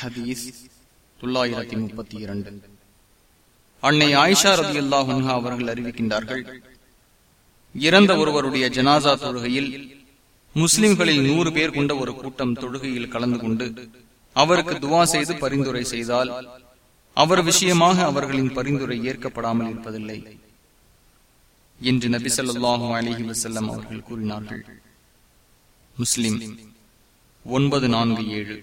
ஹதீஸ் தொள்ளாயிரத்தி முப்பத்தி இரண்டு. அன்னை ஆயிஷா ரதி அல்லாஹா அவர்கள் அறிவிக்கின்றார்கள் இறந்த ஒருவருடைய ஜனாசா தொழுகையில் முஸ்லிம்களில் நூறு பேர் கொண்ட ஒரு கூட்டம் தொழுகையில் கலந்து கொண்டு அவருக்கு துவா செய்து பரிந்துரை செய்தால் அவர் விஷயமாக அவர்களின் பரிந்துரை ஏற்கப்படாமல் இருப்பதில்லை என்று நபி சொல்லாஹு அலிஹி வசல்லம் அவர்கள் கூறினார்கள். முஸ்லிம் ஒன்பது நான்கு ஏழு.